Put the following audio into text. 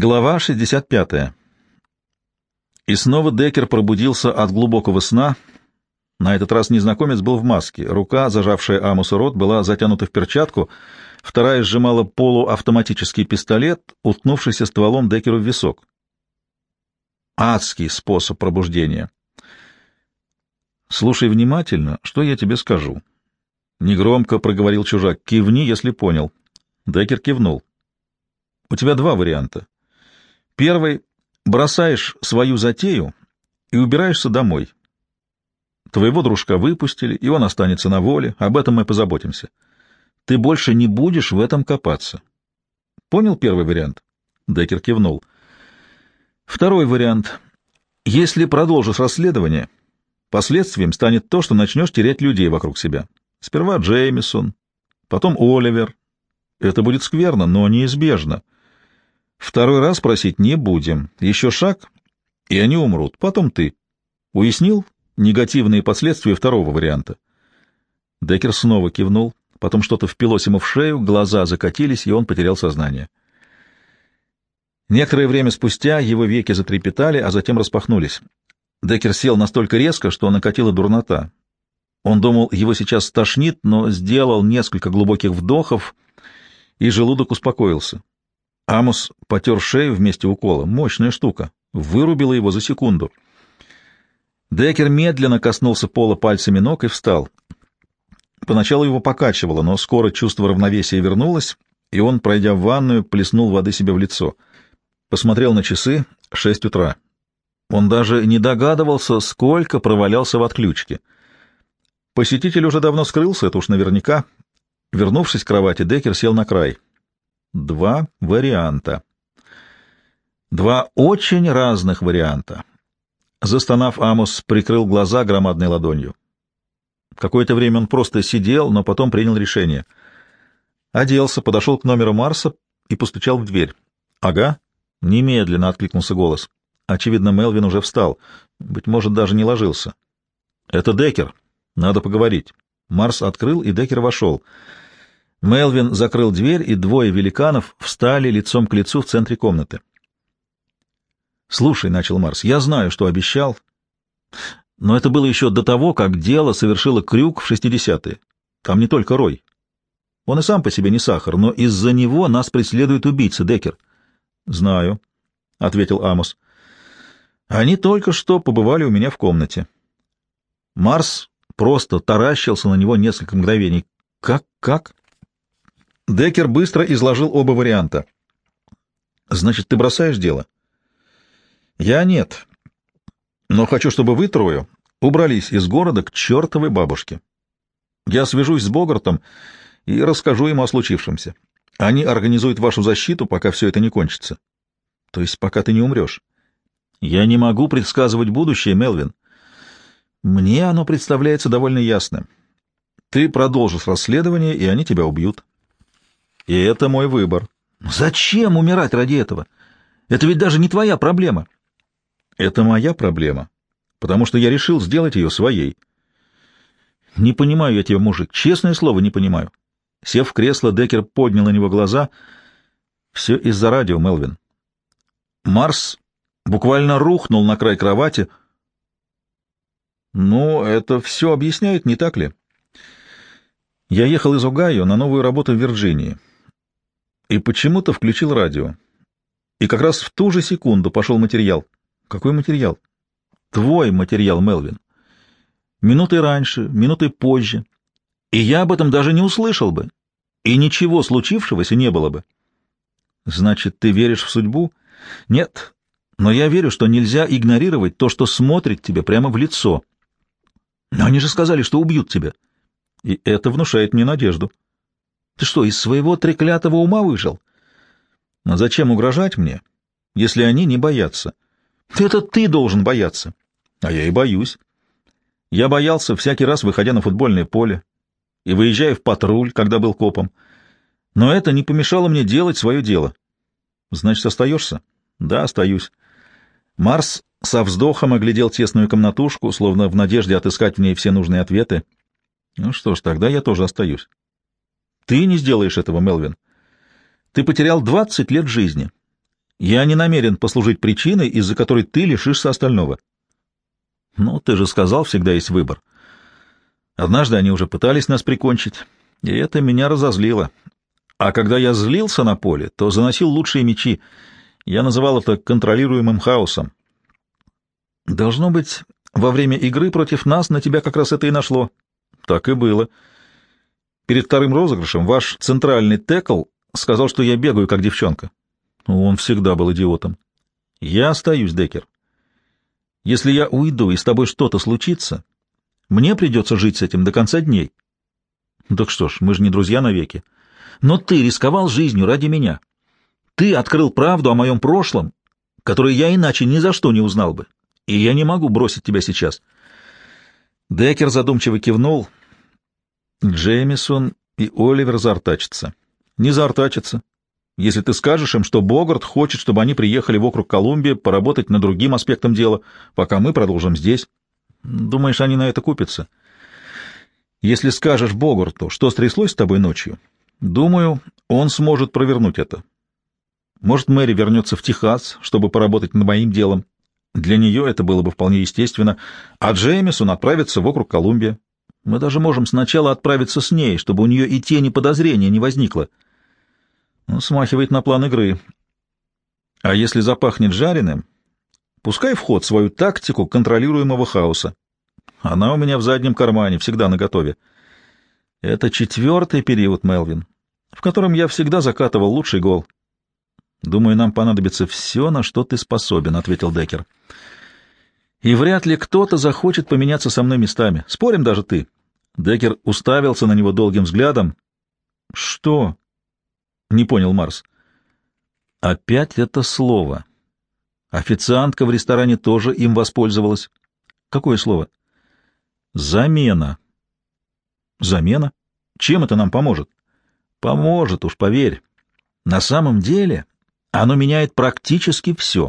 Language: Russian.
Глава 65. И снова Деккер пробудился от глубокого сна. На этот раз незнакомец был в маске. Рука, зажавшая Амусу рот, была затянута в перчатку, вторая сжимала полуавтоматический пистолет, уткнувшийся стволом Деккеру в висок. Адский способ пробуждения. «Слушай внимательно, что я тебе скажу». Негромко проговорил чужак. «Кивни, если понял». Деккер кивнул. «У тебя два варианта. Первый — бросаешь свою затею и убираешься домой. Твоего дружка выпустили, и он останется на воле, об этом мы позаботимся. Ты больше не будешь в этом копаться. Понял первый вариант? Деккер кивнул. Второй вариант. Если продолжишь расследование, последствием станет то, что начнешь терять людей вокруг себя. Сперва Джеймисон, потом Оливер. Это будет скверно, но неизбежно. Второй раз просить не будем. Еще шаг, и они умрут. Потом ты. Уяснил негативные последствия второго варианта? Деккер снова кивнул. Потом что-то впилось ему в шею, глаза закатились, и он потерял сознание. Некоторое время спустя его веки затрепетали, а затем распахнулись. Деккер сел настолько резко, что накатила дурнота. Он думал, его сейчас стошнит, но сделал несколько глубоких вдохов, и желудок успокоился. Амос потер шею вместе укола. Мощная штука. Вырубила его за секунду. Деккер медленно коснулся пола пальцами ног и встал. Поначалу его покачивало, но скоро чувство равновесия вернулось, и он, пройдя в ванную, плеснул воды себе в лицо. Посмотрел на часы — шесть утра. Он даже не догадывался, сколько провалялся в отключке. Посетитель уже давно скрылся, это уж наверняка. Вернувшись к кровати, Деккер сел на край — Два варианта. Два очень разных варианта. Застонав, Амос прикрыл глаза громадной ладонью. Какое-то время он просто сидел, но потом принял решение. Оделся, подошел к номеру Марса и постучал в дверь. «Ага», — немедленно откликнулся голос. Очевидно, Мелвин уже встал. Быть может, даже не ложился. «Это Декер. Надо поговорить». Марс открыл, и Декер вошел. Мелвин закрыл дверь, и двое великанов встали лицом к лицу в центре комнаты. «Слушай», — начал Марс, — «я знаю, что обещал, но это было еще до того, как дело совершило крюк в шестидесятые. Там не только Рой. Он и сам по себе не сахар, но из-за него нас преследует убийца Декер. «Знаю», — ответил Амос. «Они только что побывали у меня в комнате». Марс просто таращился на него несколько мгновений. «Как, как?» Деккер быстро изложил оба варианта. «Значит, ты бросаешь дело?» «Я нет. Но хочу, чтобы вы трое убрались из города к чертовой бабушке. Я свяжусь с Богартом и расскажу ему о случившемся. Они организуют вашу защиту, пока все это не кончится. То есть пока ты не умрешь. Я не могу предсказывать будущее, Мелвин. Мне оно представляется довольно ясным. Ты продолжишь расследование, и они тебя убьют. И это мой выбор. Зачем умирать ради этого? Это ведь даже не твоя проблема. Это моя проблема, потому что я решил сделать ее своей. Не понимаю я тебя, мужик, честное слово, не понимаю. Сев в кресло, Деккер поднял на него глаза. Все из-за радио, Мелвин. Марс буквально рухнул на край кровати. Ну, это все объясняет, не так ли? Я ехал из Огайо на новую работу в Вирджинии и почему-то включил радио. И как раз в ту же секунду пошел материал. Какой материал? Твой материал, Мелвин. Минутой раньше, минутой позже. И я об этом даже не услышал бы. И ничего случившегося не было бы. Значит, ты веришь в судьбу? Нет. Но я верю, что нельзя игнорировать то, что смотрит тебе прямо в лицо. Но они же сказали, что убьют тебя. И это внушает мне надежду. Ты что, из своего треклятого ума выжил? Но зачем угрожать мне, если они не боятся? Это ты должен бояться. А я и боюсь. Я боялся всякий раз, выходя на футбольное поле и выезжая в патруль, когда был копом. Но это не помешало мне делать свое дело. Значит, остаешься? Да, остаюсь. Марс со вздохом оглядел тесную комнатушку, словно в надежде отыскать в ней все нужные ответы. Ну что ж, тогда я тоже остаюсь. Ты не сделаешь этого, Мелвин. Ты потерял двадцать лет жизни. Я не намерен послужить причиной, из-за которой ты лишишься остального. Ну, ты же сказал, всегда есть выбор. Однажды они уже пытались нас прикончить, и это меня разозлило. А когда я злился на поле, то заносил лучшие мечи. Я называл это контролируемым хаосом. Должно быть, во время игры против нас на тебя как раз это и нашло. Так и было. Перед вторым розыгрышем ваш центральный текл сказал, что я бегаю, как девчонка. Он всегда был идиотом. Я остаюсь, Декер. Если я уйду и с тобой что-то случится, мне придется жить с этим до конца дней. Так что ж, мы же не друзья навеки. Но ты рисковал жизнью ради меня. Ты открыл правду о моем прошлом, которую я иначе ни за что не узнал бы. И я не могу бросить тебя сейчас. Декер задумчиво кивнул. Джеймисон и Оливер заортачатся. Не заортачатся. Если ты скажешь им, что Богарт хочет, чтобы они приехали вокруг Колумбии поработать над другим аспектом дела, пока мы продолжим здесь. Думаешь, они на это купятся? Если скажешь Богарту, что стряслось с тобой ночью, думаю, он сможет провернуть это. Может, Мэри вернется в Техас, чтобы поработать над моим делом. Для нее это было бы вполне естественно. А Джеймисон отправится вокруг Колумбии. Мы даже можем сначала отправиться с ней, чтобы у нее и тени подозрения не возникло. Ну, смахивает на план игры. А если запахнет жареным, пускай в ход свою тактику контролируемого хаоса. Она у меня в заднем кармане, всегда наготове. Это четвертый период, Мелвин, в котором я всегда закатывал лучший гол. Думаю, нам понадобится все, на что ты способен, — ответил Деккер. И вряд ли кто-то захочет поменяться со мной местами. Спорим даже ты. Деккер уставился на него долгим взглядом. Что? Не понял Марс. Опять это слово. Официантка в ресторане тоже им воспользовалась. Какое слово? Замена. Замена? Чем это нам поможет? Поможет, уж поверь. На самом деле оно меняет практически все.